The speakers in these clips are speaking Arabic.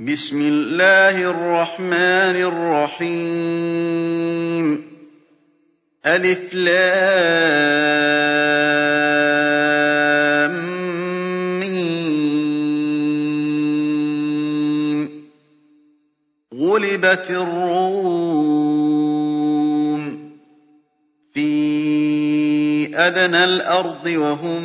بِسْمِ اللَّهِ الرَّحْمَٰنِ الرَّحِيمِ. الم غُلِبَتِ الرُّومُ فِي أَدْنَى الْأَرْضِ وَهُم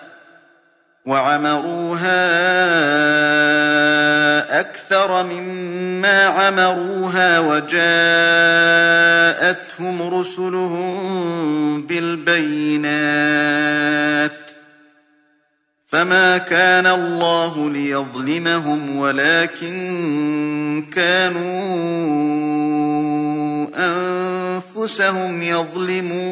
وَجَاءَتْهُمْ رُسُلُهُم بِالْبَيِّنَاتِ ۖ فَمَا كَانَ اللَّهُ لِيَظْلِمَهُمْ وَلَٰكِن كَانُوا أَنفُسَهُمْ يَظْلِمُونَ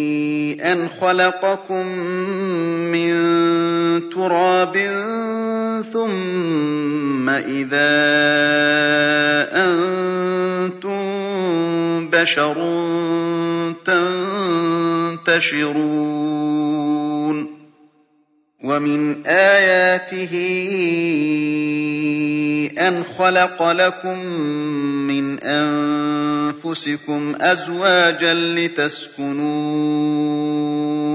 أَنْ خَلَقَكُم مِّن تُرَابٍ ثُمَّ إِذَا أَنتُم بَشَرٌ تَنتَشِرُونَ. وَمِنْ آيَاتِهِ أَنْ خَلَقَ لَكُم مِّنْ أَنفُسِكُمْ أَزْوَاجًا لِّتَسْكُنُوا.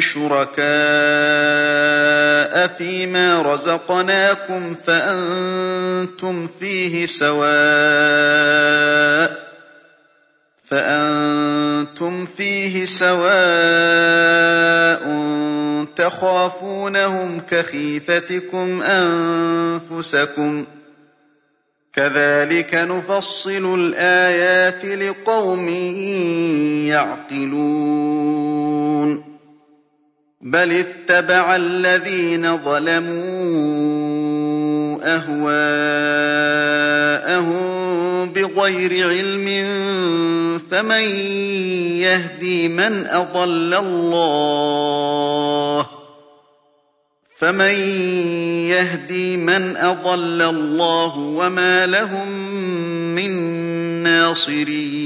شُرَكَاءَ فِيمَا رَزَقْنَاكُمْ فَأَنتُمْ فِيهِ سَوَاءٌ تَخَافُونَهُمْ كَخِيفَتِكُمْ أَنفُسَكُمْ ۚ كَذَٰلِكَ نُفَصِّلُ الْآيَاتِ لِقَوْمٍ يَعْقِلُونَ بَلِ اتَّبَعَ الَّذِينَ ظَلَمُوا أَهْوَاءَهُم بِغَيْرِ عِلْمٍ فَمَن يَهْدِي مَنْ أَضَلَّ اللَّهُ وَمَا لَهُم مِّن نَّاصِرِينَ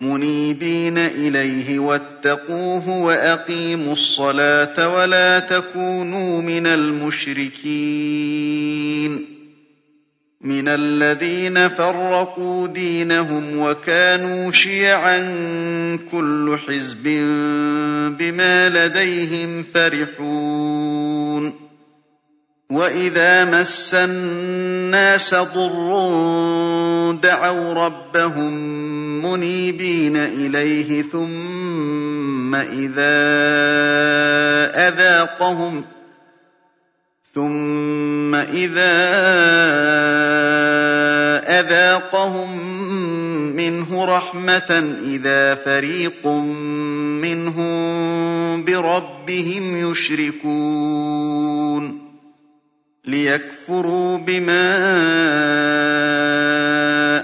مُنِيبِينَ إِلَيْهِ وَاتَّقُوهُ وَأَقِيمُوا الصَّلَاةَ وَلَا تَكُونُوا مِنَ الْمُشْرِكِينَ. مِنَ الَّذِينَ فَرَّقُوا دِينَهُمْ وَكَانُوا شِيَعًا ۖ كُلُّ حِزْبٍ بِمَا لَدَيْهِمْ فَرِحُونَ. وَإِذَا مَسَّ النَّاسَ ضُرٌّ دَعَوْا رَبَّهُم مُّنِيبِينَ إِلَيْهِ ثُمَّ إِذَا أَذَاقَهُمْ ثُمَّ إِذَا أَذَاقَهُم مِّنْهُ رَحْمَةً إِذَا فَرِيقٌ مِّنْهُم بِرَبِّهِمْ يُشْرِكُونَ لِيَكْفُرُوا بِمَا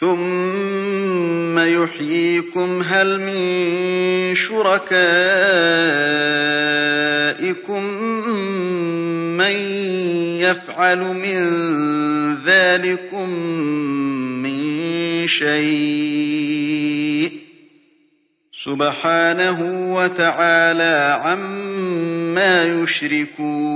ثُمَّ يُحْيِيكُمْ هَلْ مِن شُرَكَائِكُم مَّن يَفْعَلُ مِن ذَٰلِكُم مِّن شَيْءٍ سُبْحَانَهُ وَتَعَالَىٰ عَمَّا يُشْرِكُونَ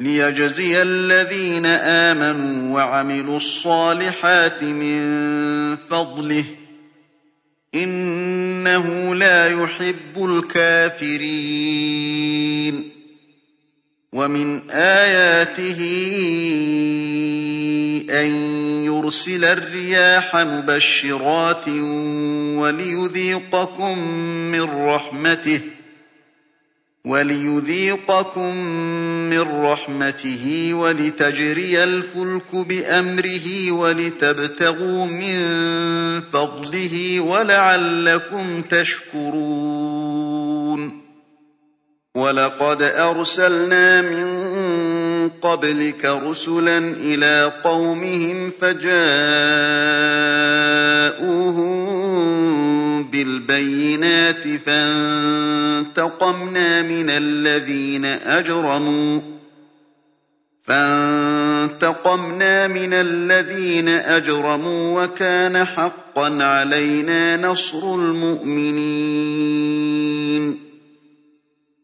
لِيَجْزِيَ الَّذِينَ آمَنُوا وَعَمِلُوا الصَّالِحَاتِ مِن فَضْلِهِ ۚ إِنَّهُ لَا يُحِبُّ الْكَافِرِينَ وَمِنْ آيَاتِهِ أَن يُرْسِلَ الرِّيَاحَ مُبَشِّرَاتٍ وَلِيُذِيقَكُم مِّن رَّحْمَتِهِ وَلِتَجْرِيَ الْفُلْكُ بِأَمْرِهِ وَلِتَبْتَغُوا مِن فَضْلِهِ وَلَعَلَّكُمْ تَشْكُرُونَ. وَلَقَدْ أَرْسَلْنَا مِن قَبْلِكَ رُسُلًا إِلَىٰ قَوْمِهِمْ فَجَاءُوهُم بِالْبَيِّنَاتِ فَانتَقَمْنَا مِنَ الَّذِينَ أَجْرَمُوا وَكَانَ حَقًّا عَلَيْنَا نَصْرُ الْمُؤْمِنِينَ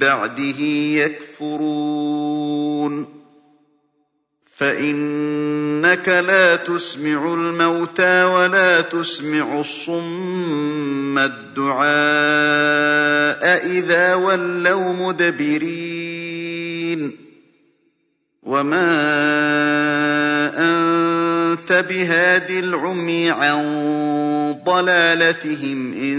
بَعْدِهِ يَكْفُرُونَ. فَإِنَّكَ لَا تُسْمِعُ الْمَوْتَىٰ وَلَا تُسْمِعُ الصُّمَّ الدُّعَاءَ إِذَا وَلَّوْا مُدْبِرِينَ. وَمَا أَنتَ بِهَادِ الْعُمْيِ عَن ضَلَالَتِهِمْ ۖ إِن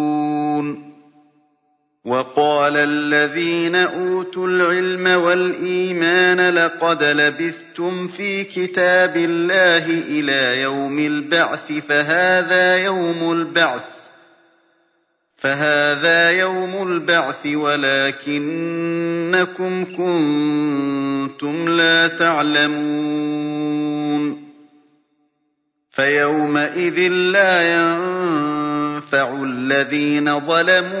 وَقَالَ الَّذِينَ أُوتُوا الْعِلْمَ وَالْإِيمَانَ لَقَدْ لَبِثْتُمْ فِي كِتَابِ اللَّهِ إِلَىٰ يَوْمِ الْبَعْثِ فَهَٰذَا يَوْمُ الْبَعْثِ وَلَٰكِنَّكُمْ كُنتُمْ لَا تَعْلَمُونَ. فَيَوْمَئِذٍ لَّا يَنفَعُ الَّذِينَ ظَلَمُوا